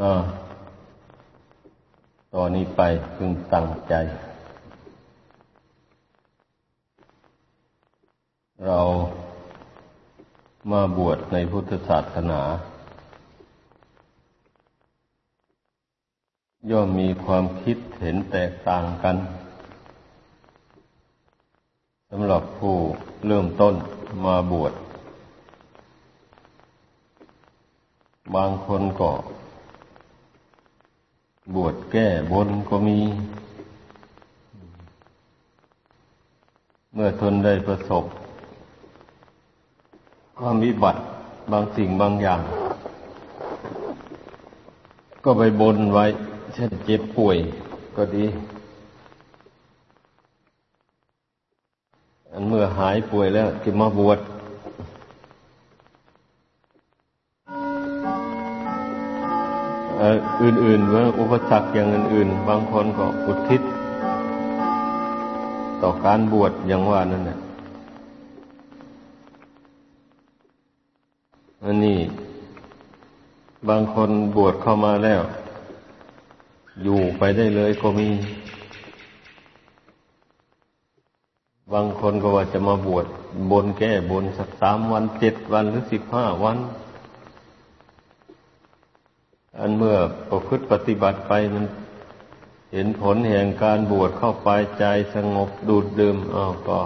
อ่าตอนนี้ไปพึงตั้งใจ เรามาบวชในพุทธศาสนา ย่อมมีความคิดเห็นแตกต่างกันสำหรับผู้เริ่มต้นมาบวช บางคนก็ บวชแก้บนก็มี เมื่อทนได้ประสบ ความวิบัติบางสิ่งบางอย่าง ก็ไปบนไว้ เช่นเจ็บป่วยก็ดี อันเมื่อหายป่วยแล้วจะมาบวช อื่นๆว่าอุปสรรคอย่างอื่น ๆ บางคนก็อุทิศ ต่อการบวชอย่างว่านั่นแหละอันนี้ บางคนบวชเข้ามาแล้ว อยู่ไปได้เลยก็มี บางคนก็ว่าจะมาบวชบนแก้บนสักสามวันเจ็ดวันหรือสิบห้าวัน อันเมื่อประพฤติปฏิบัติไปมันเห็นผลแห่งการบวชเข้าไปใจสงบดูดดื่มอ้าวก็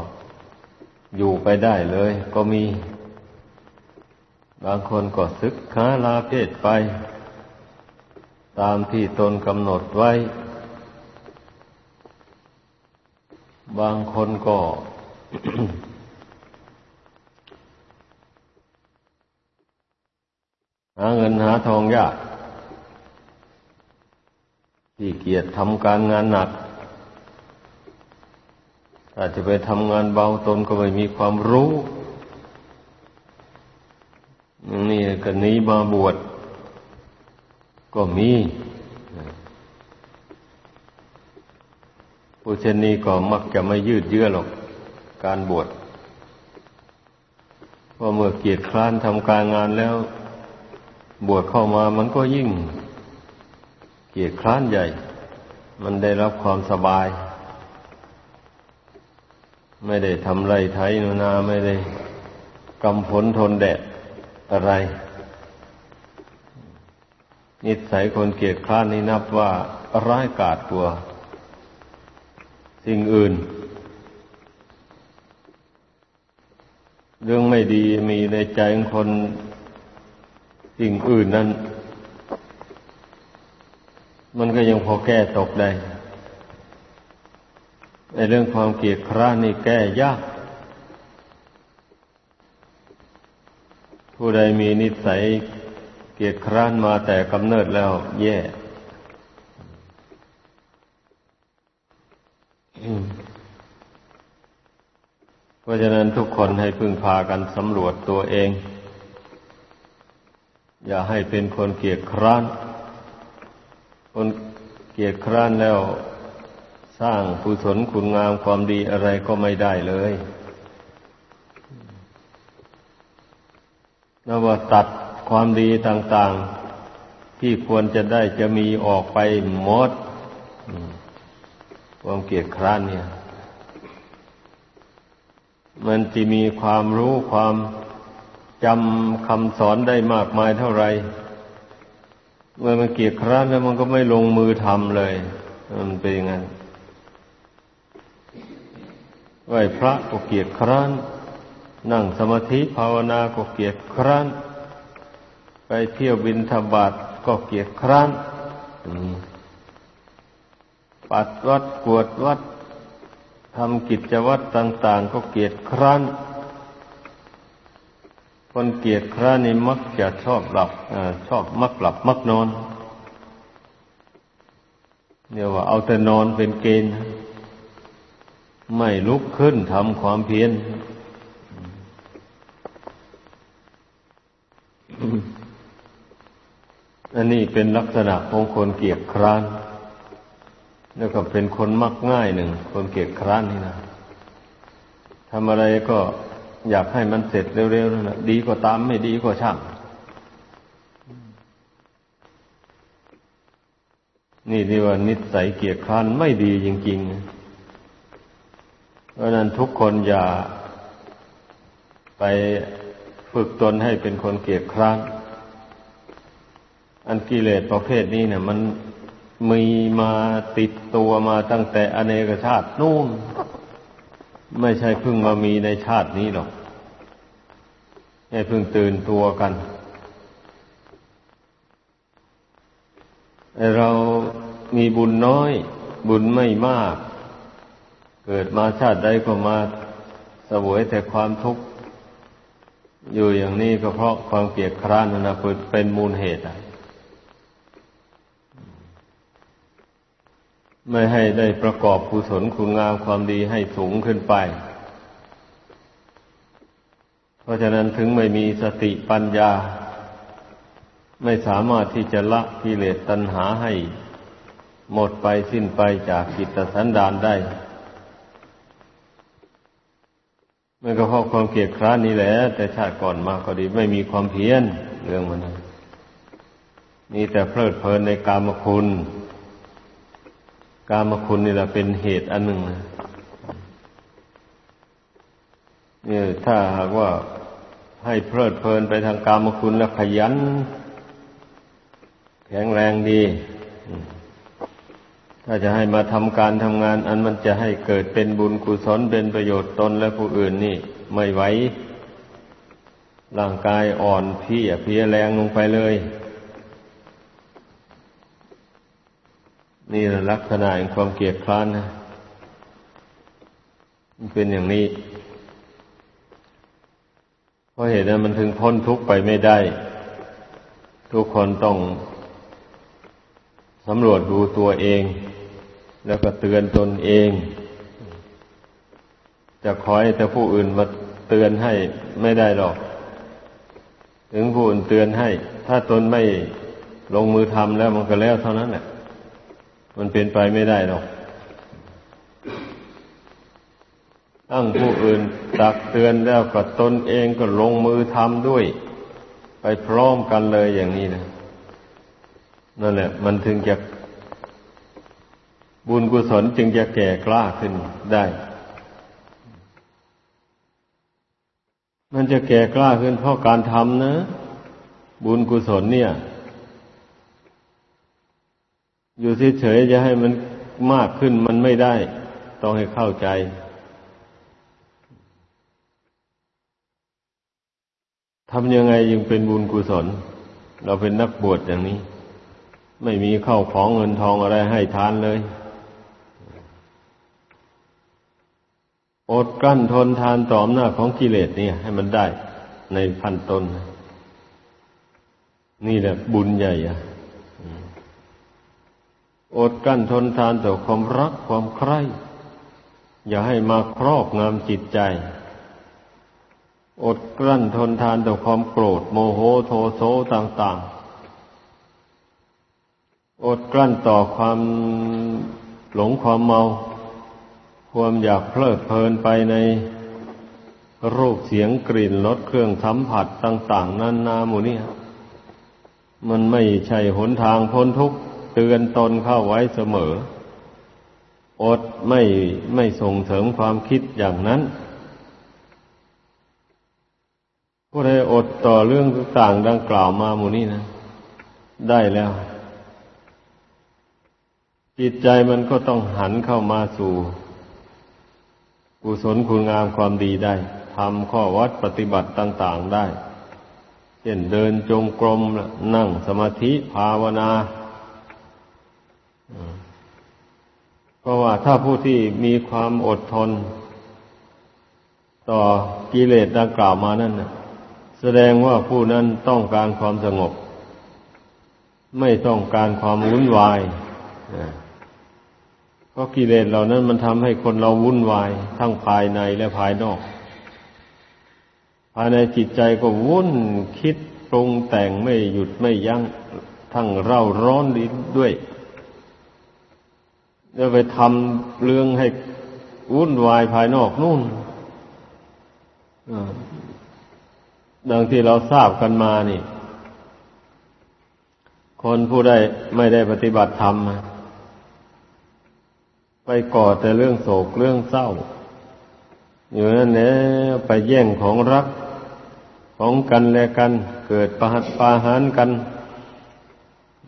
อยู่ไปได้เลย ก็มี บางคนก็ศึกษาลาเพศไป ตามที่ตนกำหนดไว้ บางคนก็หาเงินหาทองยาก ที่เกียจทำการงานหนักถ้าจจะไปทำงานเบาตนก็ไม่มีความรู้นี้ก็นี้มาบวชก็มีผู้เช่นนี้ก็มักจะไม่ยืดเยื้อหรอกการบวชเพราะเมื่อเกียรติคร้านทำการงานแล้ว บวชเข้ามามันก็ยิ่ง กียดคร้านใหญ่ มันได้รับความสบาย ไม่ได้ทำไรไถนนาไม่ได้กำผลทนแดดอะไร นิสัยคนเกียดคร้านนี่นับว่าร้ายกาจกว่าสิ่งอื่น เรื่องไม่ดีมีในใจของคนสิ่งอื่นนั้น มันก็ยังพอแก้ตกได้ในเรื่องความเกลียดคร้านนี่แก้ยาก ผู้ใดมีนิสัยเกลียดคร้านมาแต่กำเนิดแล้วแย่ เพราะฉะนั้นทุกคนให้พึ่งพากันสำรวจตัวเอง อย่าให้เป็นคนเกียจคร้าน คนเกียจคร้านแล้วสร้างกุศลคุณงามความดีอะไรก็ไม่ได้เลยนว่าตัดความดีต่าง ๆ ที่ควรจะได้จะมีออกไปหมดความเกียจคร้านเนี่ย มันจะมีความรู้ความจำคำสอนได้มากมายเท่าไหร่ เมื่อมันเกียจคร้านแล้วมันก็ไม่ลงมือทำเลย มันเป็นอย่างนั้นไหวพระก็เกียจคร้าน นั่งสมาธิภาวนาก็เกียจคร้าน ไปเที่ยวบินธบาตก็เกียจคร้านปัดวัดกวดวัดทำกิจวัตรต่าง ๆ ก็เกียจคร้าน คนเกียจคร้านี่มักจะชอบหลับอชอบมักหลับมักนอนเนี่ยว่าเอาแต่นอนเป็นเกณฑ์ ไม่ลุกขึ้นทำความเพียรอันนี้เป็นลักษณะของคนเกียจคร้าน แล้วก็เป็นคนมักง่ายหนึ่ง คนเกียจคร้านนี่นะทำอะไรก็ อยากให้มันเสร็จเร็วๆนั่นแหละดีก็ตามไม่ดีก็ช่าง นี่ที่ว่านิสัยเกียจคร้านไม่ดีจริงๆ เพราะนั้นทุกคนอย่าไปฝึกตนให้เป็นคนเกียจคร้าน อันกิเลสประเภทนี้เนี่ย มันมีมาติดตัวมาตั้งแต่อเนกชาตินู่นไม่ใช่เพิ่งมามีในชาตินี้หรอก ให้เพิ่งตื่นตัวกัน เรามีบุญน้อย บุญไม่มาก เกิดมาชาติใดก็มาสวยแต่ความทุกข์ อยู่อย่างนี้ก็เพราะความเกลียดคร้านนะเป็นมูลเหตุไม่ให้ได้ประกอบกุศลคุณงามความดีให้สูงขึ้นไป เพราะฉะนั้นถึงไม่มีสติปัญญา ไม่สามารถที่จะละกิเลสตัณหาให้ หมดไปสิ้นไปจากกิตสันดานได้ มันก็เพราะความเกลียดคร้านนี้แหละ แต่ชาติก่อนมาก็ดีไม่มีความเพียรเรื่องมันนี่แต่เพลิดเพลินในกามคุณ กามคุณนี่แหละเป็นเหตุอันหนึ่งนะ เนี่ยถ้าหากว่าให้เพลิดเพลินไปทางกามคุณแล้วขยัน แข็งแรงดี ถ้าจะให้มาทำการทำงาน อันมันจะให้เกิดเป็นบุญกุศลเป็นประโยชน์ตนและผู้อื่นนี่ ไม่ไหวร่างกายอ่อนพี่เพียแรงลงไปเลย นี่ลักษณะแห่งความเกลียดคร้านนะมันเป็นอย่างนี้ เพราะเหตุนั้นมันถึงพ้นทุกข์ไปไม่ได้ ทุกคนต้องสำรวจดูตัวเอง แล้วก็เตือนตนเอง จะคอยแต่ผู้อื่นมาเตือนให้ไม่ได้หรอก ถึงผู้อื่นเตือนให้ ถ้าตนไม่ลงมือทำแล้วมันก็แล้วเท่านั้นแหละมันเป็นไปไม่ได้หรอก ตั้งผู้อื่นตักเตือนแล้วก็ตนเองก็ลงมือทำด้วย ไปพร้อมกันเลยอย่างนี้นะนั่นแหละ มันถึงจะบุญกุศลจึงจะแก่กล้าขึ้นได้ มันจะแก่กล้าขึ้นเพราะการทำนะ บุญกุศลเนี่ย อยู่เฉยๆจะให้มันมากขึ้นมันไม่ได้ ต้องให้เข้าใจ ทำยังไงยังเป็นบุญกุศล เราเป็นนักบวชอย่างนี้ ไม่มีเข้าของเงินทองอะไรให้ทานเลย อดกลั้นทนทานต่อมหน้าของกิเลสเนี่ย ให้มันได้ในพันตนนี่แหละบุญใหญ่อะอดกั้นทนทานต่อความรักความใคร่ อย่าให้มาครอบงำจิตใจ อดกลั้นทนทานต่อความโกรธ โมโหโทโสต่างๆ อดกลั้นต่อความหลงความเมา ความอยากเพลิดเพลินไปในรูปเสียงกลิ่นรสเครื่องสัมผัสต่าง ๆนั่นนาหมูนี่มันไม่ใช่หนทางพ้นทุกข์เตือนตนเข้าไว้เสมอ อดไม่ไม่ส่งเสริมความคิดอย่างนั้น ผู้ใดอดต่อเรื่องต่างดังกล่าวมาหมูนี่นะ ได้แล้ว จิตใจมันก็ต้องหันเข้ามาสู่ กุศลคุณงามความดีได้ทำข้อวัดปฏิบัติต่าง ๆได้เช่นเดินจงกรมนั่งสมาธิภาวนาเพราะว่าถ้าผู้ที่มีความอดทน ต่อกิเลสดังกล่าวมานั่น แสดงว่าผู้นั้นต้องการความสงบ ไม่ต้องการความวุ่นวายเพราะกิเลสเหล่านั้นมันทำให้คนเราวุ่นวาย ทั้งภายในและภายนอก ภายในจิตใจก็วุ่นคิดปรุงแต่งไม่หยุดไม่ยัง้งทั้งเร่าร้อนดิ้นด้วยแล้วไปทำเรื่องให้วุ่นวายภายนอกนู่น ดังที่เราทราบกันมานี่ คนผู้ใดไม่ได้ปฏิบัติธรรม ไปก่อแต่เรื่องโศกเรื่องเศร้า อยู่นั่นแหละไปแย่งของรักของกันและกัน เกิดประหัตปาหารกัน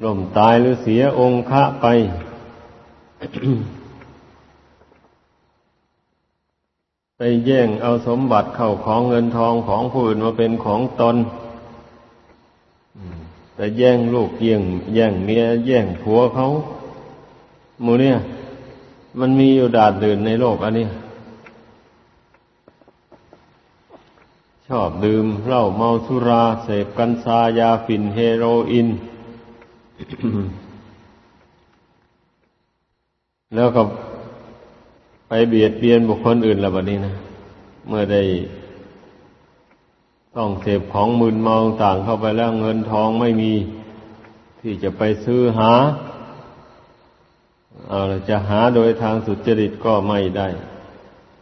ล่มตายหรือเสียองค์ะไป ไปแย่งเอาสมบัติเข้าของเงินทองของผู้อื่นมาเป็นของตนแต่แย่งลูกแย่งแย่งเมียแย่งผัวเขาหมูเนี่ย มันมีอยู่ดาดดื่นในโลกอันนี้ ชอบดื่มเหล้าเมาสุราเสพกัญชายาฝิ่นเฮโรอีนแล้วก็ ไปเบียดเบียนบุคคลอื่นและแบบนี้นะ เมื่อได้ต้องเสพของมึนเมาต่างเข้าไปแล้วเงินทองไม่มีที่จะไปซื้อหา เอาจะหาโดยทางสุจริตก็ไม่ได้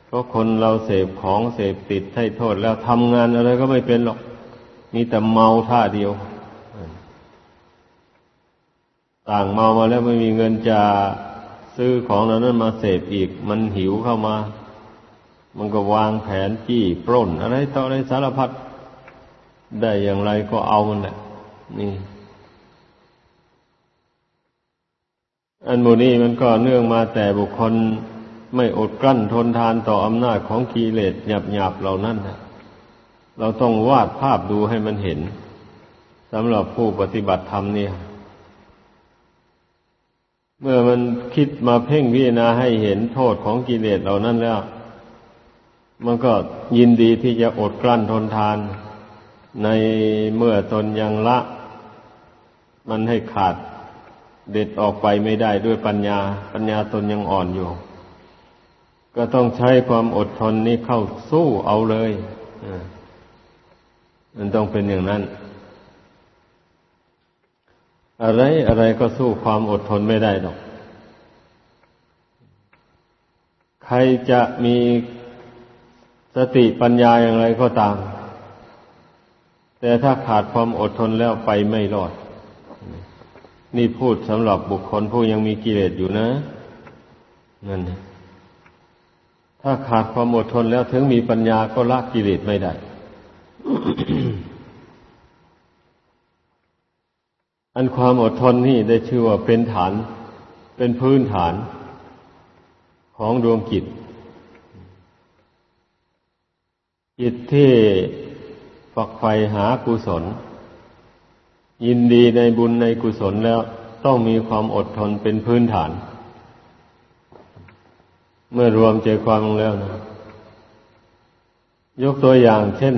เพราะคนเราเสพของเสพติดให้โทษแล้วทำงานอะไรก็ไม่เป็นหรอก มีแต่เมาท่าเดียว ต่างเมามาแล้วไม่มีเงินจะ ซื้อของเหล่านั้นมาเสพอีก มันหิวเข้ามา มันก็วางแผนจี้ปล้น อะไรต่ออะไรสารพัดได้อย่างไรก็เอามันแหละนี่ อันโมนี้มันก็เนื่องมาแต่บุคคลไม่อดกลั้นทนทานต่ออำนาจของกิเลสหยาบหยาบเหล่านั้นนะเราต้องวาดภาพดูให้มันเห็นสำหรับผู้ปฏิบัติธรรมเนี่ย เมื่อมันคิดมาเพ่งพิจารณาให้เห็นโทษของกิเลสเหล่านั้นแล้ว มันก็ยินดีที่จะอดกลั้นทนทาน ในเมื่อตนยังละ มันให้ขาดเด็ดออกไปไม่ได้ด้วยปัญญา ปัญญาตนยังอ่อนอยู่ ก็ต้องใช้ความอดทนนี้เข้าสู้เอาเลยมันต้องเป็นอย่างนั้น อะไรอะไรก็สู้ความอดทนไม่ได้หรอก ใครจะมีสติปัญญาอย่างไรก็ตาม แต่ถ้าขาดความอดทนแล้วไปไม่รอด นี่พูดสำหรับบุคคลผู้ยังมีกิเลสอยู่นะนั่นถ้าขาดความอดทนแล้วถึงมีปัญญาก็ละกิเลสไม่ได้ อันความอดทนนี่ได้ชื่อว่าเป็นฐาน เป็นพื้นฐานของดวงจิต จิตที่ฝักใฝ่หากุศล ยินดีในบุญในกุศลแล้วต้องมีความอดทนเป็นพื้นฐาน เมื่อรวมใจความลงแล้วนะยกตัวอย่างเช่น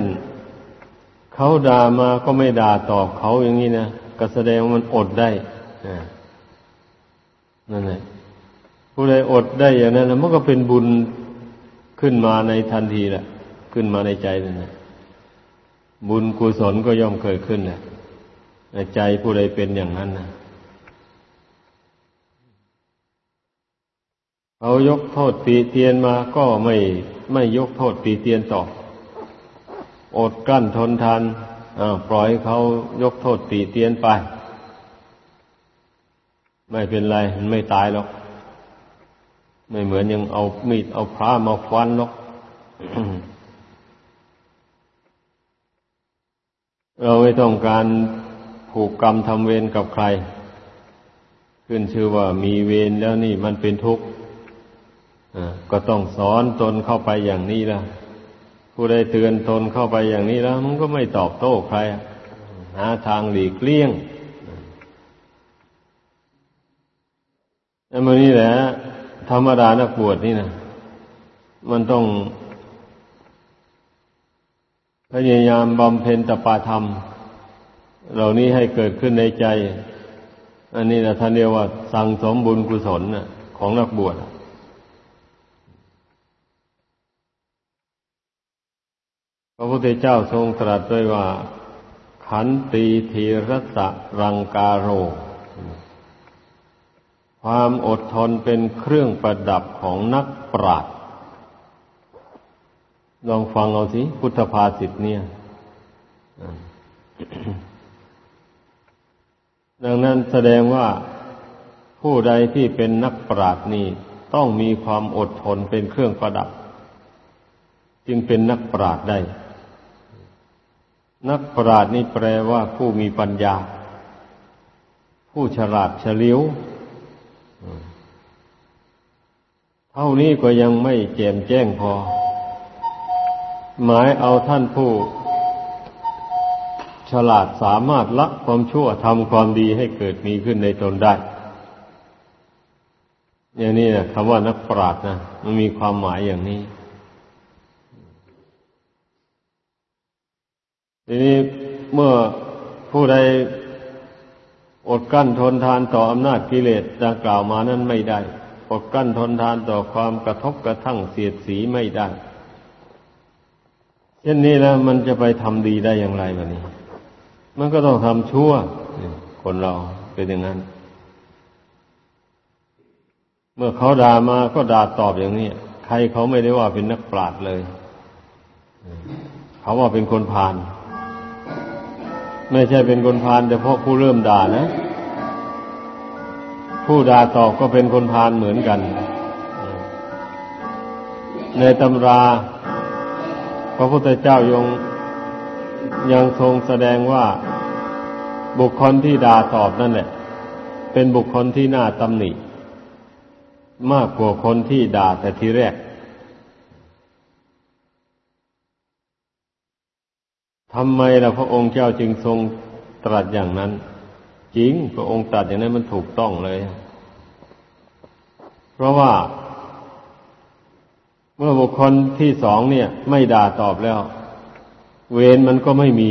เขาด่ามาก็ไม่ด่าตอบเขาอย่างนี้นะ ก็แสดงว่ามันอดได้นั่นแหละผู้ใดอดได้อย่างนั้นมันก็เป็นบุญขึ้นมาในทันทีแหละขึ้นมาในใจนั่นแหละบุญกุศลก็ย่อมเกิดขึ้นแหละใจผู้ใดเป็นอย่างนั้นนะเขายกโทษตีเตียนมาก็ไม่ไม่ยกโทษตีเตียนต่อ อดกั้นทนทาน ปล่อยเขายกโทษตีเตียนไป ไม่เป็นไร มันไม่ตายหรอก ไม่เหมือนยังเอามีดเอาพระมาฟันหรอกเราไม่ต้องการผูกกรรมทำเวรกับใคร ขึ้นชื่อว่ามีเวรแล้วนี่มันเป็นทุกข์ก็ต้องสอนตนเข้าไปอย่างนี้ละ ผู้ใดเตือนตนเข้าไปอย่างนี้แล้ว มันก็ไม่ตอบโต้ใครหาทางหลีกเลี่ยงแล้วมันนี่แหละ ธรรมดานักบวชนี่นะมันต้องพยายามบำเพ็ญตปาธรรม เหล่านี้ให้เกิดขึ้นในใจ อันนี้นะท่านเรียกว่า สั่งสมบุญกุศลของนักบวช พระพุทธเจ้าทรงตรัสด้วยว่า ขันตีทีรสะรังกาโร ความอดทนเป็นเครื่องประดับของนักปราชญ์ลองฟังเอาสิพุทธภาษิตเนี่ยดังนั้นแสดงว่าผู้ใดที่เป็นนักปราชญ์นี่ต้องมีความอดทนเป็นเครื่องประดับ จึงเป็นนักปราชญ์ได้ นักปราชญ์นี่แปลว่าผู้มีปัญญา ผู้ฉลาดเฉลียวเท่านี้ก็ยังไม่แจ่มแจ้งพอ หมายเอาท่านผู้ ฉลาดสามารถละความชั่วทำความดีให้เกิดมีขึ้นในตนได้ อย่างนี้นะคำว่านักปราชญ์นะมันมีความหมายอย่างนี้ ทีนี้เมื่อผู้ใดอดกั้นทนทานต่ออำนาจกิเลสดังกล่าวมานั้นไม่ได้ อดกั้นทนทานต่อความกระทบกระทั่งเสียดสีไม่ได้ เช่นนี้แล้วมันจะไปทำดีได้อย่างไรแบบนี้ มันก็ต้องทำชั่ว คนเราเป็นอย่างนั้น เมื่อเขาด่ามาก็ด่าตอบอย่างนี้ ใครเขาไม่ได้ว่าเป็นนักปราชญ์เลย เขาว่าเป็นคนพาล ไม่ใช่เป็นคนพาลแต่เพาะผู้เริ่มด่านะ ผู้ด่าตอบก็เป็นคนพาลเหมือนกัน ในตำรา พระพุทธเจ้ายงยังทรงแสดงว่าบุคคลที่ด่าตอบนั่นแหละ เป็นบุคคลที่น่าตำหนิ มากกว่าคนที่ด่าแต่ทีแรก ทำไมล่ะพระองค์เจ้าจึงทรงตรัสอย่างนั้น จริงพระองค์ตรัสอย่างนั้นมันถูกต้องเลย เพราะว่า เมื่อบุคคลที่สองเนี่ย ไม่ด่าตอบแล้ว เวรมันก็ไม่มี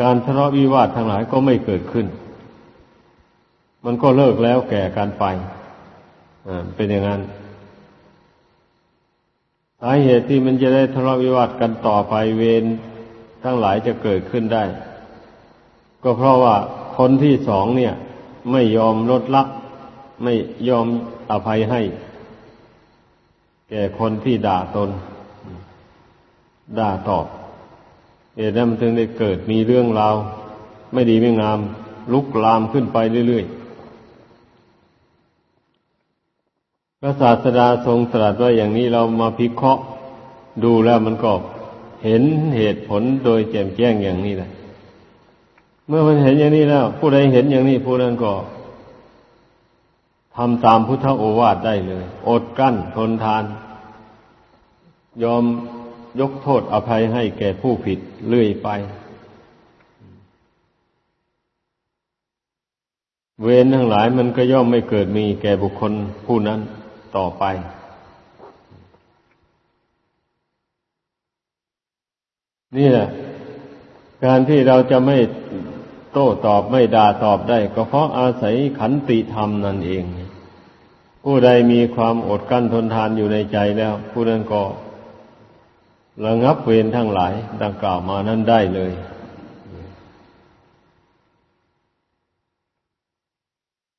การทะเลาะวิวาททั้งหลายก็ไม่เกิดขึ้น มันก็เลิกแล้วแก่การไปเป็นอย่างนั้นสาเหตุที่มันจะได้ทะเลาะวิวาทกันต่อไปเวร ทั้งหลายจะเกิดขึ้นได้ ก็เพราะว่าคนที่สองเนี่ย ไม่ยอมลดละ ไม่ยอมอภัยให้ แก่คนที่ด่าตน ด่าตอบเหตุนั้นมันถึงได้เกิดมีเรื่องราวไม่ดีไม่งาม ลุกลามขึ้นไปเรื่อยๆพระศาสดาทรงตรัสว่าอย่างนี้เรามาพิเคราะห์ดูแล้วมันก็ เห็นเหตุผลโดยแจ่มแจ้งอย่างนี้แหละ เมื่อมันเห็นอย่างนี้แล้ว ผู้ใดเห็นอย่างนี้ผู้นั้นก็ทำตามพุทธโอวาทได้เลย อดกั้นทนทาน ยอมยกโทษอภัยให้แก่ผู้ผิดเรื่อยไป เวรทั้งหลายมันก็ย่อมไม่เกิดมีแก่บุคคลผู้นั้นต่อไป นี่แหละการที่เราจะไม่โต้ตอบไม่ด่าตอบได้ ก็เพราะอาศัยขันติธรรมนั่นเอง ผู้ใดมีความอดกั้นทนทานอยู่ในใจแล้ว ผู้นั้นก็ระงับเวรทั้งหลาย ดังกล่าวมานั้นได้เลย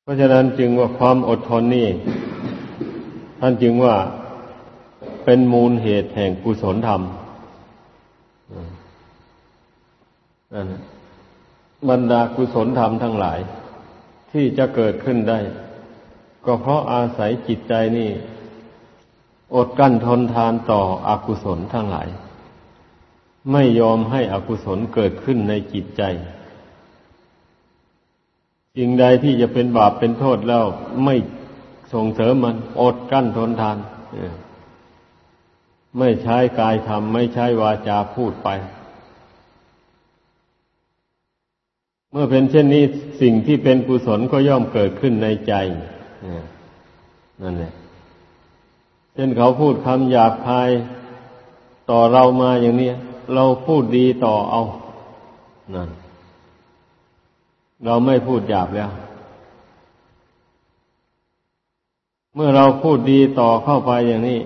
เพราะฉะนั้นจึงว่าความอดทนนี่ ท่านจึงว่าเป็นมูลเหตุแห่งกุศลธรรมนั่น บรรดากุศลธรรมทั้งหลาย ที่จะเกิดขึ้นได้ ก็เพราะอาศัยจิตใจนี่ อดกั้นทนทานต่ออกุศลทั้งหลาย ไม่ยอมให้อกุศลเกิดขึ้นในจิตใจสิ่งใดที่จะเป็นบาปเป็นโทษแล้วไม่ส่งเสริมมัน อดกั้นทนทานไม่ใช้กายทำไม่ใช้วาจาพูดไป เมื่อเป็นเช่นนี้สิ่งที่เป็นกุศลก็ย่อมเกิดขึ้นในใจนั่นแหละเช่นเขาพูดคำหยาบคายต่อเรามาอย่างนี้เราพูดดีต่อเอานั่นเราไม่พูดหยาบแล้ว เมื่อเราพูดดีต่อเข้าไปอย่างนี้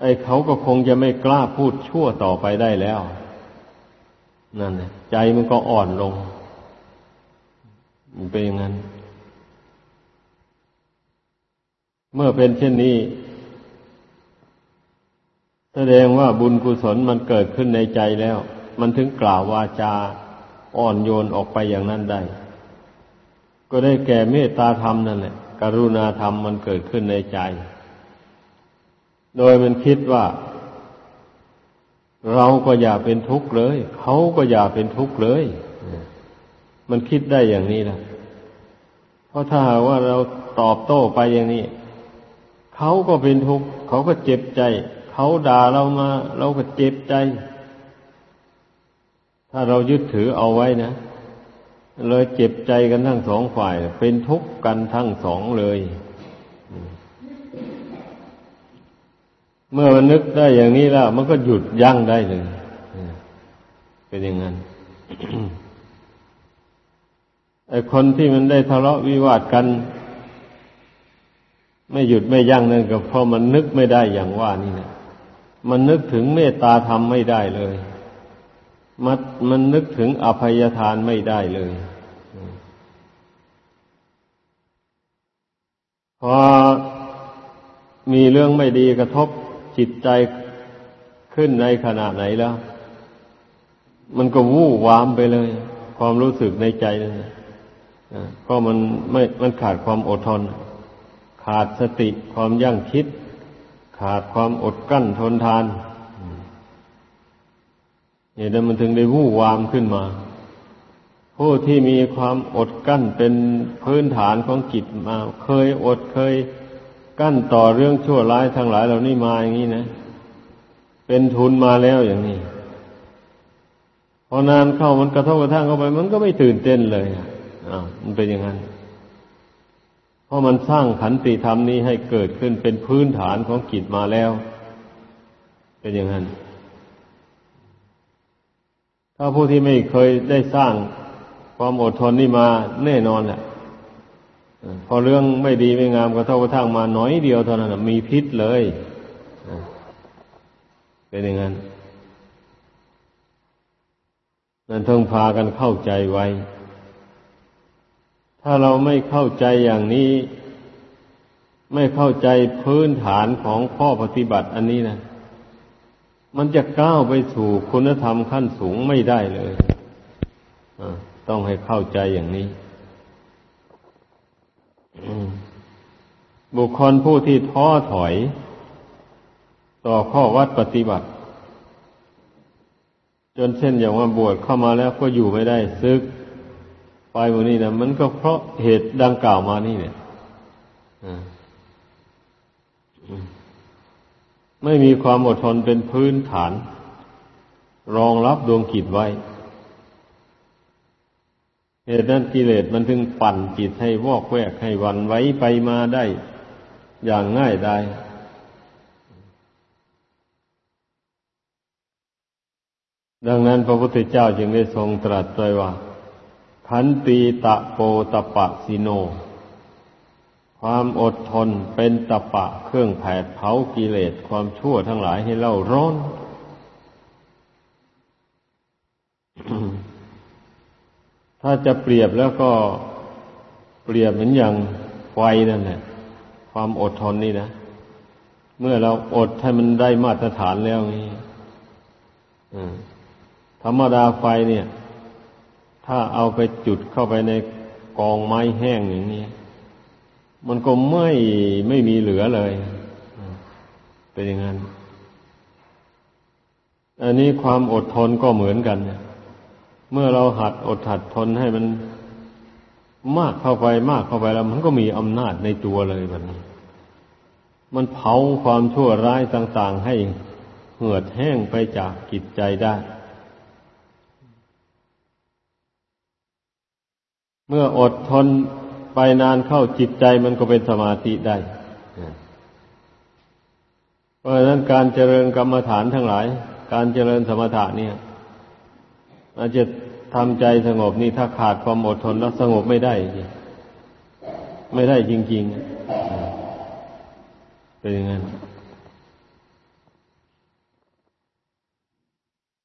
ไอ้เขาก็คงจะไม่กล้าพูดชั่วต่อไปได้แล้ว นั่นแหละใจมันก็อ่อนลง มันเป็นอย่างนั้น เมื่อเป็นเช่นนี้ แสดงว่าบุญกุศลมันเกิดขึ้นในใจแล้ว มันถึงกล่าววาจาอ่อนโยนออกไปอย่างนั้นได้ ก็ได้แก่เมตตาธรรมนั่นแหละ กรุณาธรรมมันเกิดขึ้นในใจ โดยมันคิดว่า เราก็อย่าเป็นทุกข์เลย เขาก็อย่าเป็นทุกข์เลย มันคิดได้อย่างนี้นะเพราะถ้าหากว่าเราตอบโต้ไปอย่างนี้ เขาก็เป็นทุกข์เขาก็เจ็บใจ เขาด่าเรามา เราก็เจ็บใจ ถ้าเรายึดถือเอาไว้นะเลยเจ็บใจกันทั้งสองฝ่าย เป็นทุกข์กันทั้งสองเลย เมื่อมันนึกได้อย่างนี้แล้ว มันก็หยุดยั้งได้เลย เป็นอย่างนั้น ไอ้คนที่มันได้ทะเลาะวิวาทกัน ไม่หยุดไม่ยั้งนั่นก็เพราะมันนึกไม่ได้อย่างว่านี่นะมันนึกถึงเมตตาธรรมไม่ได้เลยมันมันนึกถึงอภัยทานไม่ได้เลยพอมีเรื่องไม่ดีกระทบจิตใจขึ้นในขณะไหนแล้ว มันก็วู่วามไปเลย ความรู้สึกในใจนั่น ก็มันไม่มันขาดความอดทน ขาดสติความยั่งคิด ขาดความอดกั้นทนทานเหตุนั้นมันถึงได้วู่วามขึ้นมา ผู้ที่มีความอดกั้นเป็นพื้นฐานของจิตมา เคยอดเคยกั้นต่อเรื่องชั่วร้ายทั้งหลายเหล่านี้มาอย่างนี้นะ เป็นทุนมาแล้วอย่างนี้ พอนานเข้ามันกระทบกระทั่งเข้าไป มันก็ไม่ตื่นเต้นเลยอ่ามันเป็นอย่างนั้นเพราะมันสร้างขันติธรรมนี้ให้เกิดขึ้นเป็นพื้นฐานของจิตมาแล้ว เป็นอย่างนั้น ถ้าผู้ที่ไม่เคยได้สร้างความอดทนนี่มาแน่นอนแหละพอเรื่องไม่ดีไม่งามกระทบกระทั่งมาน้อยเดียวเท่านั้นมีพิษเลยเป็นอย่างนั้น นั่นต้องพากันเข้าใจไว้ ถ้าเราไม่เข้าใจอย่างนี้ ไม่เข้าใจพื้นฐานของข้อปฏิบัติอันนี้นะมันจะก้าวไปสู่คุณธรรมขั้นสูงไม่ได้เลยต้องให้เข้าใจอย่างนี้บุคคลผู้ที่ท้อถอย ต่อข้อวัดปฏิบัติ จนเช่นอย่างว่าบวชเข้ามาแล้วก็อยู่ไม่ได้ซึก ไปวันนี้นะมันก็เพราะเหตุดังกล่าวมานี่เนี่ยไม่มีความอดทนเป็นพื้นฐาน รองรับดวงกิจไว้ เหตุนั้นกิเลสมันถึงปั่นจิตให้วอกแวกให้วันไว้ไปมาได้ อย่างง่ายได้ดังนั้นพระพุทธเจ้าจึงได้ทรงตรัสไว้ว่า ขันตีตะโปตะปะสิโน ความอดทนเป็นตะปะเครื่องแผดเผากิเลสความชั่วทั้งหลายให้เล่าร้อนถ้าจะเปรียบแล้วก็เปรียบเหมือนอย่างไฟนั่นแหละความอดทนนี่นะ เมื่อเราอดให้มันได้มาตรฐานแล้วนี่ธรรมดาไฟเนี่ย ถ้าเอาไปจุดเข้าไปในกองไม้แห้งอย่างนี้ มันก็ไม่ไม่มีเหลือเลยเป็นอย่างนั้น อันนี้ความอดทนก็เหมือนกันเมื่อเราหัดอดหัดทนให้มันมากเข้าไปมากเข้าไปแล้ว มันก็มีอำนาจในตัวเลยแบบนี้ มันเผาความชั่วร้ายต่าง ๆ ให้เหือดแห้งไปจากกิจใจได้ เมื่ออดทนไปนานเข้าจิตใจมันก็เป็นสมาธิได้ เพราะฉะนั้นการเจริญกรรมฐานทั้งหลาย การเจริญสมถะเนี่ยอาจจะทำใจสงบนี่ถ้าขาดความอดทนแล้วสงบไม่ได้ ไม่ได้จริงๆ เป็นอย่างนั้น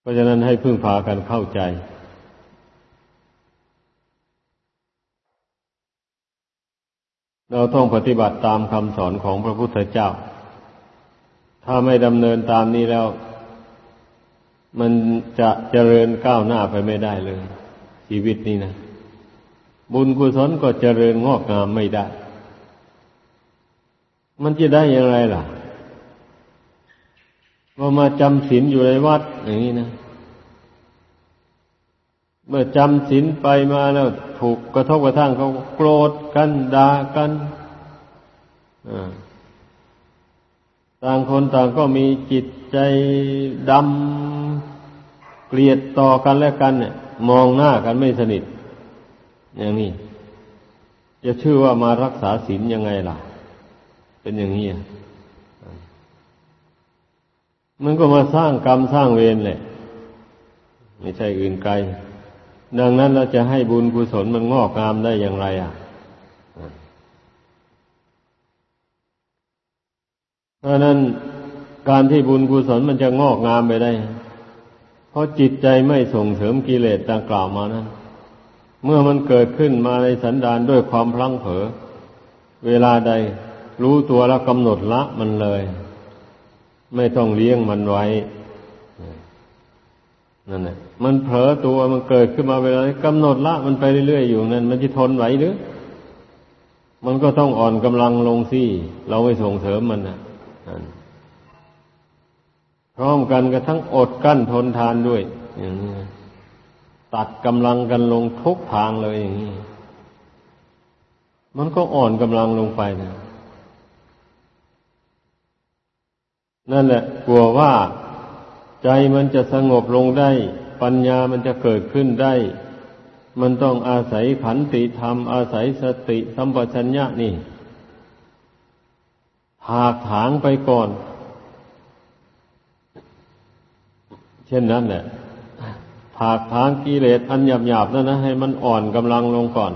เพราะฉะนั้นให้พึ่งพากันเข้าใจ เราต้องปฏิบัติตามคำสอนของพระพุทธเจ้า ถ้าไม่ดำเนินตามนี้แล้ว มันจะเจริญก้าวหน้าไปไม่ได้เลย ชีวิตนี้นะ บุญกุศลก็เจริญงอกงามไม่ได้ มันจะได้อย่างไรล่ะว่ามาจำศีลอยู่ในวัดอย่างนี้นะ เมื่อจำศีลไปมาแล้วถูกกระทบกระทั่งเขาโกรธกันด่ากันต่างคนต่างก็มีจิตใจดำเกลียดต่อกันและกันเนี่ย มองหน้ากันไม่สนิท อย่างนี้จะชื่อว่ามารักษาศีลยังไงล่ะ เป็นอย่างนี้มันก็มาสร้างกรรมสร้างเวรแหละไม่ใช่อื่นไกล ดังนั้นเราจะให้บุญกุศลมันงอกงามได้อย่างไร อะเพราะนั้นการที่บุญกุศลมันจะงอกงามไปได้ เพราะจิตใจไม่ส่งเสริมกิเลสดังกล่าวมานั้นเมื่อมันเกิดขึ้นมาในสันดานด้วยความพลั้งเผลอเวลาใดรู้ตัวแล้วกำหนดละมันเลย ไม่ต้องเลี้ยงมันไว้นั่นแหละ มันเผลอตัวมันเกิดขึ้นมาเวลากำหนดละมันไปเรื่อยๆอยู่นั่นมันจะทนไหวหรือ มันก็ต้องอ่อนกำลังลงสิเราไม่ส่งเสริมมันนะพร้อมกันกระทั้งอดกั้นทนทานด้วยอย่างนี้ตัดกำลังกันลงทุกทางเลยอย่างนี้ มันก็อ่อนกำลังลงไปนะ นั่นแหละ กลัวว่าใจมันจะสงบลงได้ ปัญญามันจะเกิดขึ้นได้ มันต้องอาศัยขันติธรรม อาศัยสติสัมปชัญญะนี่หากถางไปก่อน เช่นนั้นแหละหากถางกิเลสอันหยาบๆนั่นนะให้มันอ่อนกำลังลงก่อน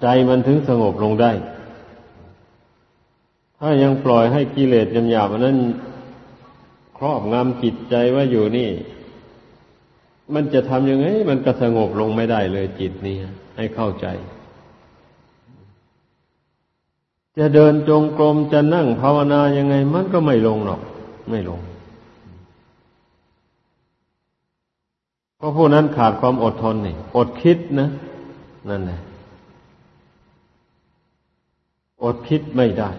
ใจมันถึงสงบลงได้ ถ้ายังปล่อยให้กิเลสหยาบๆนั้น ครอบงำจิตใจว่าอยู่นี่ มันจะทำยังไง มันก็สงบลงไม่ได้เลยจิตนี้ให้เข้าใจ จะเดินจงกรมจะนั่งภาวนายังไง มันก็ไม่ลงหรอก ไม่ลงเพราะผู้นั้นขาดความอดทนนี่อดคิดนะนั่นแหละอดคิดไม่ได้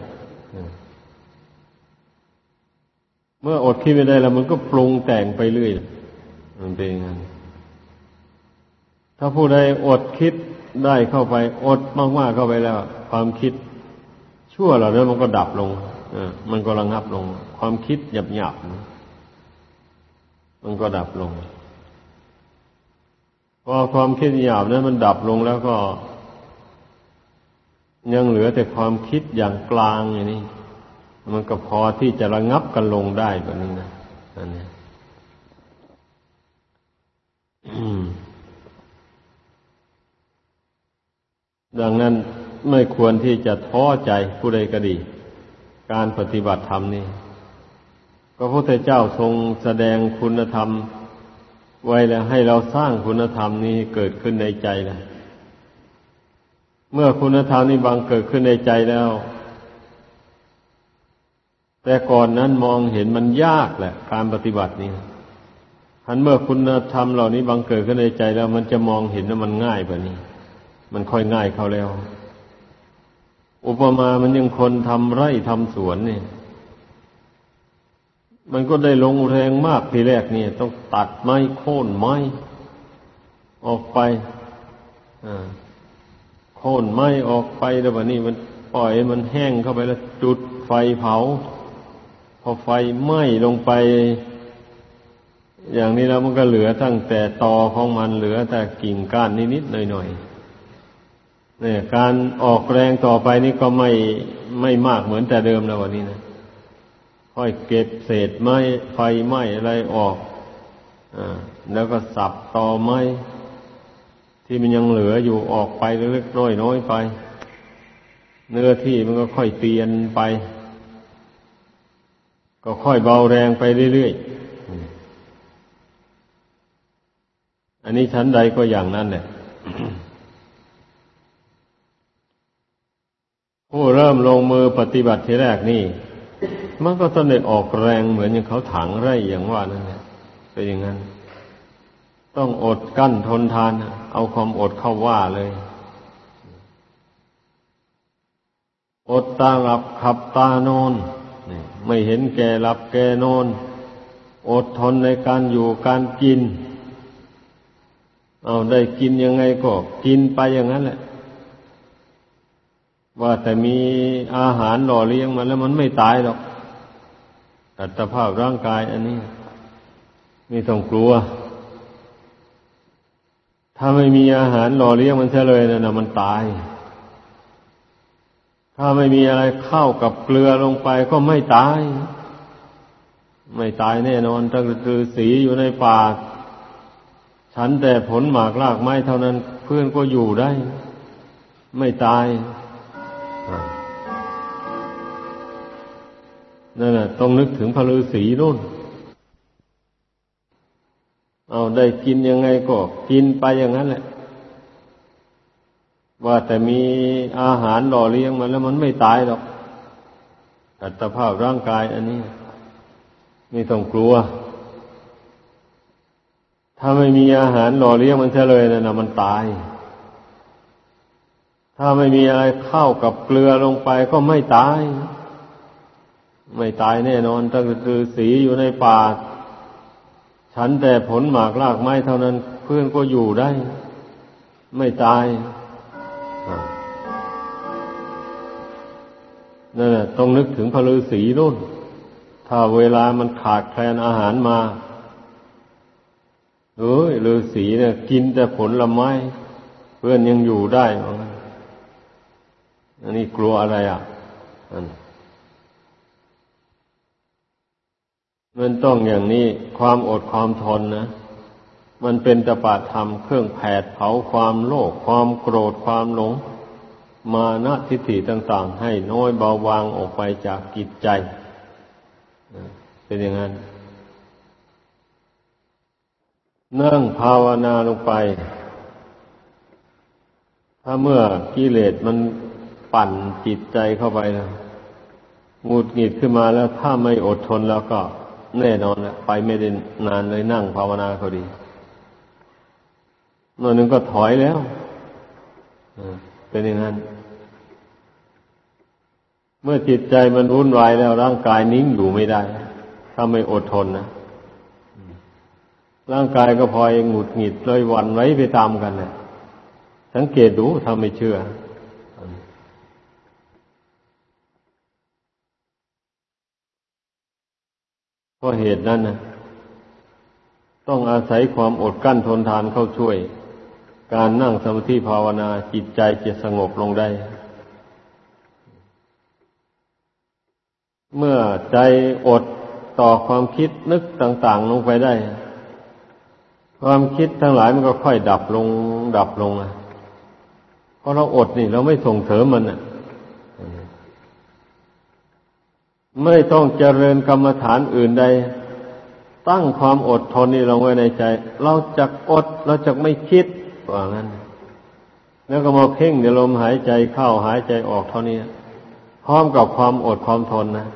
เมื่ออดคิดไม่ได้แล้ว มันก็ปรุงแต่งไปเรื่อย มันเป็นอย่างนั้นถ้าผู้ใดอดคิดได้เข้าไป อดมากๆเข้าไปแล้ว ความคิดชั่วเหล่านั้นมันก็ดับลงอมันก็ระงับลง ความคิดหยาบๆมันก็ดับลงพอความคิดหยาบนั้นมันดับลงแล้วก็ ยังเหลือแต่ความคิดอย่างกลางอย่างนี้ มันก็พอที่จะระงับกันลงได้แบบนี้นะอันนี้ดังนั้นไม่ควรที่จะท้อใจผู้ใดก็ดี การปฏิบัติธรรมนี่ก็พระพุทธเจ้าทรงแสดงคุณธรรม ไว้แล้วให้เราสร้างคุณธรรมนี้เกิดขึ้นในใจแล้วเมื่อคุณธรรมนี้บังเกิดขึ้นในใจแล้ว แต่ก่อนนั้นมองเห็นมันยากแหละ การปฏิบัตินี้ทันเมื่อคุณธรรมเหล่านี้บังเกิดขึ้นในใจแล้ว มันจะมองเห็นว่ามันง่ายกว่านี้ มันค่อยง่ายเข้าแล้ว อุปมามันยังคนทำไร่ทำสวนเนี่ยมันก็ได้ลงแรงมากทีแรกเนี่ย ต้องตัดไม้โค่นไม้ออกไปอ่าโค่นไม้ออกไปแล้ววันนี้มันปล่อยมันแห้งเข้าไปแล้วจุดไฟเผา อไฟไหม้ลงไป อย่างนี้แล้วมันก็เหลือตั้งแต่ตอของมันเหลือแต่กิ่งก้านนิดๆหน่อยๆเนี่ยการออกแรงต่อไปนี่ก็ไม่ไม่มากเหมือนแต่เดิมแล้ววันนี้นะค่อยเก็บเศษไม้ไฟไหม้อะไรออกอ่าแล้วก็สับตอไม้ที่มันยังเหลืออยู่ออกไปเล็กๆน้อยน้อยไป เนื้อที่มันก็ค่อยเตียนไป ก็ค่อยเบาแรงไปเรื่อยๆ อันนี้ชั้นใดก็อย่างนั้นแหละผู้เริ่มลงมือปฏิบัติทีแรกนี่ มันก็ต้องได้ออกแรงเหมือนอย่างเขาถังไร่อย่างว่านั่นแหละเป็นอย่างนั้น ต้องอดกั้นทนทาน เอาความอดเข้าว่าเลย อดตาหลับขับตานอน ไม่เห็นแก่หลับแก่นอน อดทนในการอยู่การกิน เอาได้กินยังไงก็กินไปอย่างนั้นแหละ ว่าแต่มีอาหารหล่อเลี้ยงมันแล้วมันไม่ตายหรอกอัตภาพร่างกายอันนี้ ไม่ต้องกลัว ถ้าไม่มีอาหารหล่อเลี้ยงมันเฉลยนะนะมันตาย ถ้าไม่มีอะไรเข้ากับเกลือลงไปก็ไม่ตาย ไม่ตายแน่นอนตั้งคือสีอยู่ในป่าฉันแต่ผลหมากลากไม้เท่านั้นเพื่อนก็อยู่ได้ ไม่ตายนั่นแหละต้องนึกถึงพระฤาษีนู่น เอาได้กินยังไงก็ กินไปอย่างนั้นแหละ ว่าแต่มีอาหารหล่อเลี้ยงมันแล้วมันไม่ตายหรอก อัตภาพร่างกายอันนี้ ไม่ต้องกลัว ถ้าไม่มีอาหารหล่อเลี้ยงมันเฉลยนะนะมันตาย ถ้าไม่มีอะไรเข้ากับเกลือลงไปก็ไม่ตาย ไม่ตายแน่นอนตั้งคือสีอยู่ในป่าฉันแต่ผลหมากลากไม้เท่านั้นเพื่อนก็อยู่ได้ ไม่ตาย นั่นแหละต้องนึกถึงพระฤาษีนู่น ถ้าเวลามันขาดแคลนอาหารมาเอ้ยฤาษีเนี่ย กินแต่ผลลไม้ เพื่อนยังอยู่ได้อันนี้กลัวอะไรอะอันมันต้องอย่างนี้ความอดความทนนะ มันเป็นตปาธรรมเครื่องแผดเผาความโลภความโกรธความหลง มานะทิฏฐิต่าง ๆ ให้น้อยเบาบางออกไปจากกิจใจ เป็นอย่างนั้น นั่งภาวนาลงไป ถ้าเมื่อกิเลสมันปั่นจิตใจเข้าไปแล้วงุดหงิดขึ้นมาแล้วถ้าไม่อดทนแล้วก็ แน่นอนไปไม่ได้นานเลยนั่งภาวนาเขาดี หน่อยหนึ่งก็ถอยแล้วเป็นอย่างนั้น เมื่อจิตใจมันวุ่นวายแล้ว ร่างกายนิ่งอยู่ไม่ได้ ถ้าไม่อดทนนะร่างกายก็พลอยหงุดหงิดเลยวันไว้ไปตามกันนะสังเกตดูถ้าไม่เชื่อเพราะเหตุนั้นนะต้องอาศัยความอดกั้นทนทานเข้าช่วย การนั่งสมาธิภาวนาจิตใจจะสงบลงได้ เมื่อใจอดต่อความคิดนึกต่าง ๆ ลงไปได้ ความคิดทั้งหลายมันก็ค่อยดับลง ดับลงอะเพราะเราอดนี่เราไม่ส่งเสริมมันอะไม่ต้องเจริญกรรมฐานอื่นใด ตั้งความอดทนนี่ลงไว้ในใจ เราจะอดเราจะไม่คิด ว่างั้น แล้วก็มาเพ่งในลมหายใจเข้าหายใจออกเท่านี้ พร้อมกับความอดความทนนะ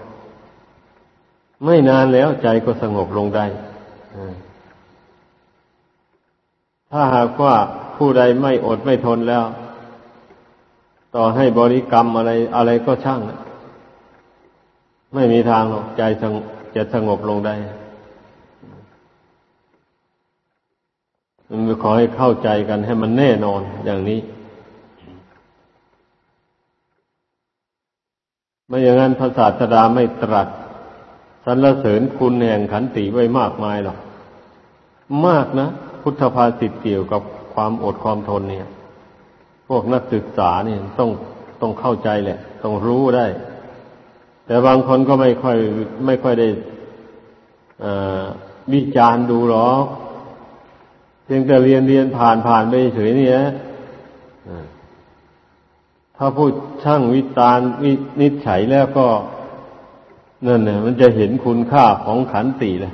ไม่นานแล้วใจก็สงบลงได้ถ้าหากว่าผู้ใดไม่อดไม่ทนแล้ว ต่อให้บริกรรมอะไรอะไรก็ช่าง ไม่มีทางหรอกใจจะสงบลงได้ มันขอให้เข้าใจกันให้มันแน่นอนอย่างนี้ ไม่อย่างนั้นพระศาสดาไม่ตรัสสรรเสริญคุณแห่งขันติไว้มากมายหรอกมากนะ พุทธภาษิตเกี่ยวกับความอดความทนเนี่ย พวกนักศึกษาเนี่ยต้องต้องเข้าใจแหละ ต้องรู้ได้ แต่บางคนก็ไม่ค่อย ไม่ค่อยได้วิจารณ์ดูหรอก เพียงแต่เรียนเรียนผ่านผ่านไปเฉยนี่นะถ้าพูดช่างวิจารณ์วินิจฉัยแล้วก็นั่นเนี่ยมันจะเห็นคุณค่าของขันติเลย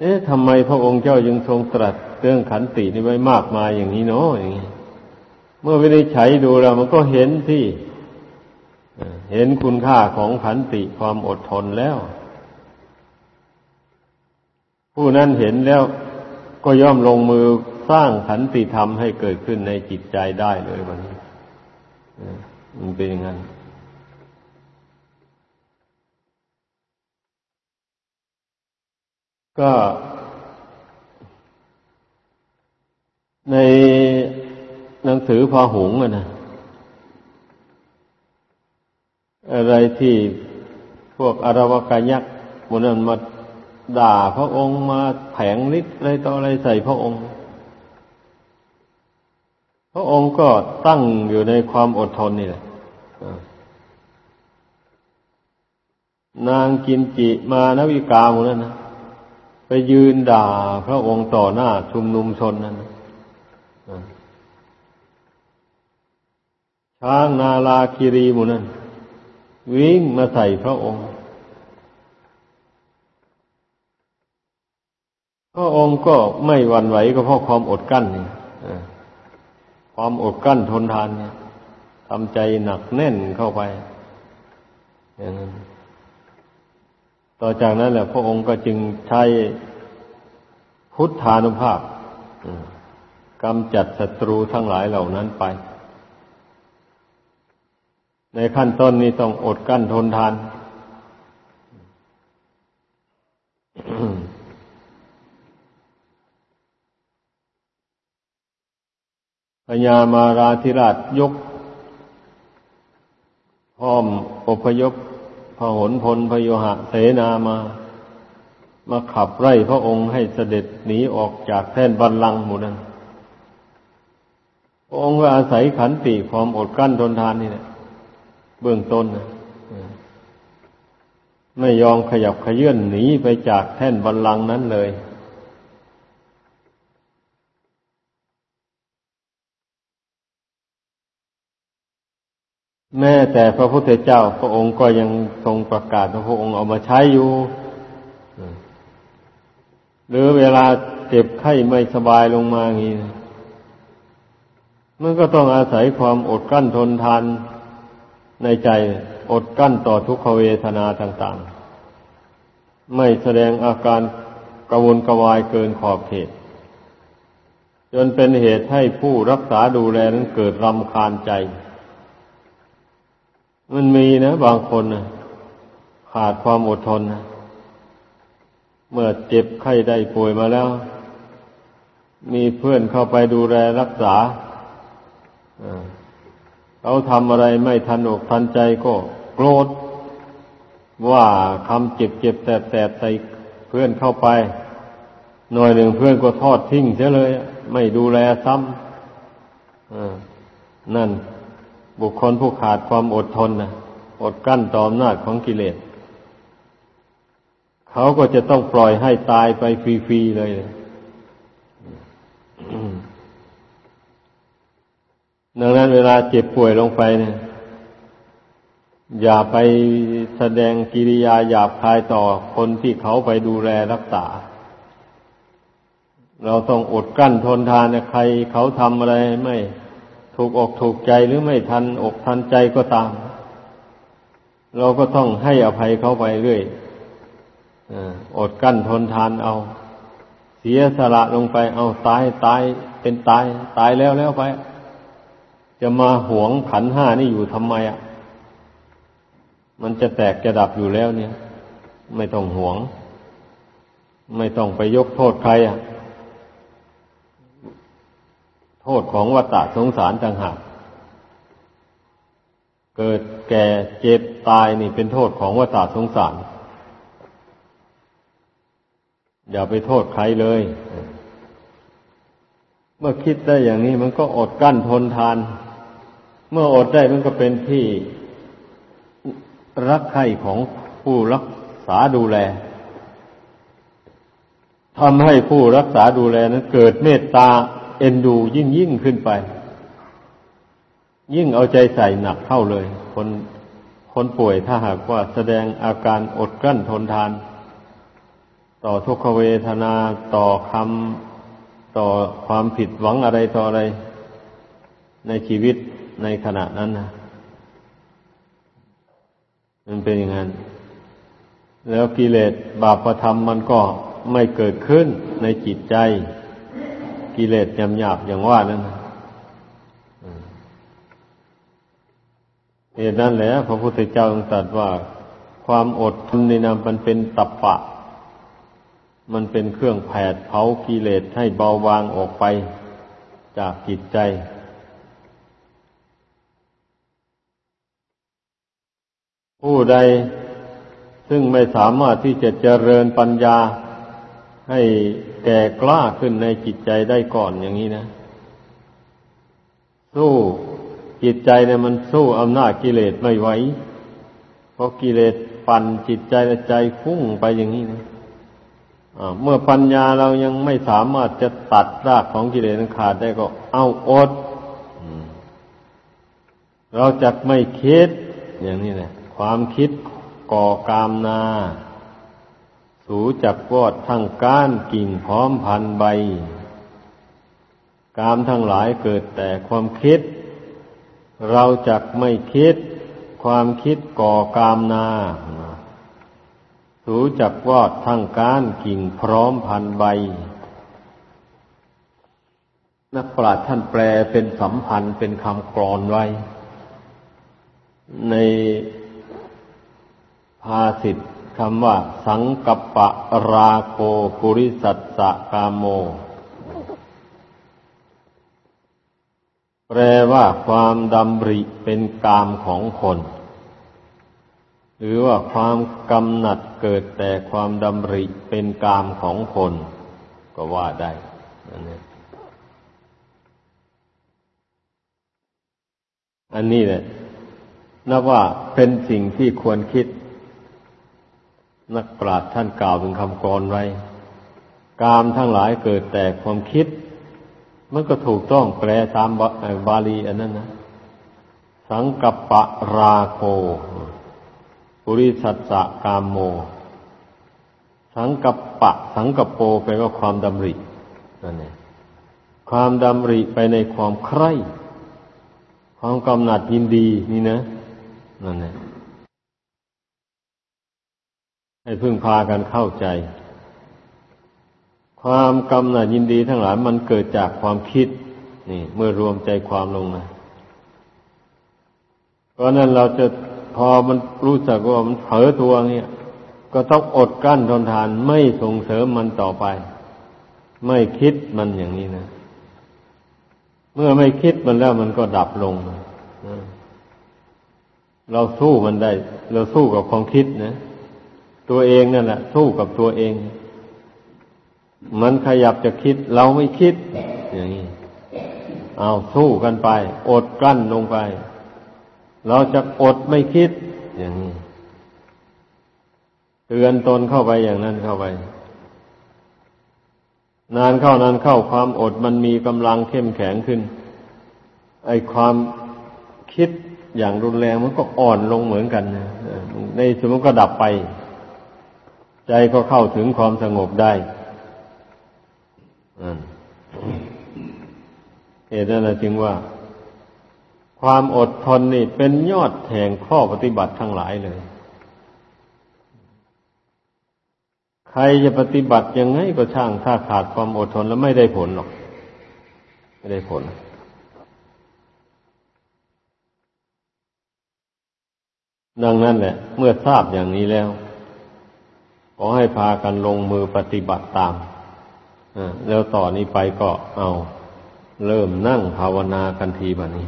เอ๊ะทำไมพระองค์เจ้ายังทรงตรัสเรื่องขันตินี่ไว้มากมายอย่างนี้เนาะอย่างนี้เมื่อวินิจฉัยดูแล้ว มันก็เห็นที่เห็นคุณค่าของขันติความอดทนแล้ว ผู้นั้นเห็นแล้ว ก็ย่อมลงมือสร้างขันติธรรมให้เกิดขึ้นในจิตใจได้เลยวันนี้มันเป็นอย่างนั้นก็ ในหนังสือพาหุงอะนะอะไรที่พวกอารวกายักษ์มันนั้นมา ด่าพระองค์มาแผงฤทธิ์อะไรต่ออะไรใส่พระองค์ พระองค์ก็ตั้งอยู่ในความอดทนนี่แหละนางกินจิมานวิกาหมดนั้นนะไปยืนด่าพระองค์ต่อหน้าชุมนุมชนนั้นช้างนาลาคิรีหมดนั้นวิ่งมาใส่พระองค์ พระองค์ก็ไม่หวั่นไหวก็เพราะความอดกั้นนี่ความอดกั้นทนทานเนี่ยทำใจหนักแน่นเข้าไปอย่างนั้นต่อจากนั้นแหละพระองค์ก็จึงใช้พุทธานุภาพกำจัดศัตรูทั้งหลายเหล่านั้นไป ในขั้นต้นนี้ต้องอดกั้นทนทานพ ญามาราธิราชยกพร้อมอพยพพหนพลพโยหะเสนามา มาขับไล่พระองค์ให้เสด็จหนีออกจากแท่นบัลลังก์หมู่นั้นพระองค์ก็อาศัยขันติความอดกั้นทนทานนี่แหละเบื้องต้นนะไม่ยอมขยับขยื่นหนีไปจากแท่นบัลลังก์นั้นเลย แม้แต่พระพุทธเจ้าพระองค์ก็ยังทรงประกาศพระองค์เอามาใช้อยู่ หรือเวลาเจ็บไข้ไม่สบายลงมาอย่างนี้มันก็ต้องอาศัยความอดกั้นทนทานในใจอดกั้นต่อทุกขเวทนาต่างๆ ไม่แสดงอาการกระวนกระวายเกินขอบเขต จนเป็นเหตุให้ผู้รักษาดูแลนั้นเกิดรำคาญใจ มันมีนะ บางคนนะขาดความอดทนนะเมื่อเจ็บไข้ได้ป่วยมาแล้ว มีเพื่อนเข้าไปดูแลรักษาเขาทำอะไรไม่ทันอกทันใจก็โกรธว่าคำเจ็บเจ็บแสบแสบใส่เพื่อนเข้าไป หน่อยหนึ่งเพื่อนก็ทอดทิ้งเสียเลย ไม่ดูแลซ้ำนั่น บุคคลผู้ขาดความอดทนนะอดกั้นต่ออำนาจของกิเลส เขาก็จะต้องปล่อยให้ตายไปฟรีๆเลยดังนั้นเวลาเจ็บป่วยลงไปเนี่ย อย่าไปแสดงกิริยาหยาบคายต่อคนที่เขาไปดูแลรักษา เราต้องอดกั้นทนทานใครเขาทำอะไรไม่ ถูกอกถูกใจหรือไม่ทันอกทันใจก็ตาม เราก็ต้องให้อภัยเขาไปเรื่อยอดกั้นทนทานเอา เสียสละลงไปเอาตายตายเป็นตาย ตายแล้วแล้วไป จะมาหวงขันห้านี่อยู่ทำไมอะ มันจะแตกจะดับอยู่แล้วเนี่ย ไม่ต้องหวง ไม่ต้องไปยกโทษใครอะ โทษของวัฏสงสารต่างหากเกิดแก่เจ็บตายนี่เป็นโทษของวัฏสงสาร อย่าไปโทษใครเลย เมื่อคิดได้อย่างนี้มันก็อดกั้นทนทาน เมื่ออดได้มันก็เป็นที่รักใคร่ของผู้รักษาดูแลทำให้ผู้รักษาดูแลนั้นเกิดเมตตา เอ็นดูยิ่งยิ่งขึ้นไป ยิ่งเอาใจใส่หนักเข้าเลย คนคนป่วยถ้าหากว่าแสดงอาการอดกลั้นทนทาน ต่อทุกขเวทนาต่อคำต่อความผิดหวังอะไรต่ออะไร ในชีวิตในขณะนั้นนะมันเป็นอย่างนั้น แล้วกิเลสบาปธรรมมันก็ไม่เกิดขึ้นในจิตใจ กิเลสยำหยาบอย่างว่านั้นเหตุนั้นแหละพระพุทธเจ้าตรัสว่า ความอดทนในนามมันเป็นตับปะ มันเป็นเครื่องแผดเผากิเลสให้เบาบางออกไปจากจิตใจผู้ใดซึ่งไม่สามารถที่จะเจริญปัญญาให้ แก่กล้าขึ้นในจิตใจได้ก่อนอย่างนี้นะ สู้จิตใจเนี่ยมันสู้อำนาจกิเลสไม่ไหวเพราะกิเลสปั่นจิตใจและใจฟุ้งไปอย่างนี้นะเมื่อปัญญาเรายังไม่สามารถจะตัดรากของกิเลสขาดได้ก็ เอาอดเราจะไม่คิด อย่างนี้แหละความคิดก่อกามนา สูจักวอดทั้งก้านกิ่งพร้อมพันใบ กามทั้งหลายเกิดแต่ความคิด เราจักไม่คิด ความคิดก่อกามนาสูจักวอดทั้งก้านกิ่งพร้อมพันใบ นักปราชญ์ท่านแปลเป็นสัมพันธ์เป็นคำกรอนไว้ ในภาสิทธ คำว่า สังกปะราโคปุริสัตสะกามโม แปลว่าความดำริเป็นกามของคน หรือว่าความกำหนัดเกิดแต่ความดำริเป็นกามของคน ก็ว่าได้อันนี้อันนี้แหละนับว่าเป็นสิ่งที่ควรคิด นักปราชญ์ท่านกล่าวเป็นคำกรไว้ กามทั้งหลายเกิดแต่ความคิด มันก็ถูกต้องแปลตามบาลีอันนั้นนะ สังกัปปะราโคปุริสัจจะกามโม สังกัปปะ สังกัปโปแปลว่าความดำรินั่นเองความดำริไปในความใคร่ ความกำหนัดยินดีนี่นะนั่นเอง ให้พึ่งพากันเข้าใจ ความกำหนัดยินดีทั้งหลายมันเกิดจากความคิด นี่ เมื่อรวมใจความลงนะเพราะนั้นเราจะพอมันรู้จักว่ามันเผลอตัวเนี่ย ก็ต้องอดกั้นทนทานไม่ส่งเสริมมันต่อไป ไม่คิดมันอย่างนี้นะ เมื่อไม่คิดมันแล้วมันก็ดับลง เราสู้มันได้ เราสู้กับความคิดนะ ตัวเองนั่นแหละสู้กับตัวเอง มันขยับจะคิดเราไม่คิด อย่างนี้เอาสู้กันไป อดกลั้นลงไป เราจะอดไม่คิด อย่างนี้เตือนตนเข้าไปอย่างนั้นเข้าไป นานเข้านานเข้าความอดมันมีกำลังเข้มแข็งขึ้น ไอความคิดอย่างรุนแรงมันก็อ่อนลงเหมือนกันนะในสมมติก็ดับไป ใจก็เข้าถึงความสงบได้เหตุนั้นจึงว่า ความอดทนนี่เป็นยอดแห่งข้อปฏิบัติทั้งหลายเลย ใครจะปฏิบัติยังไงก็ช่างถ้าขาดความอดทนแล้วไม่ได้ผลหรอก ไม่ได้ผลดังนั้นแหละ เมื่อทราบอย่างนี้แล้ว ขอให้พากันลงมือปฏิบัติตามแล้วต่อนนี้ไปก็เอา เริ่มนั่งภาวนากันทีแบบนี้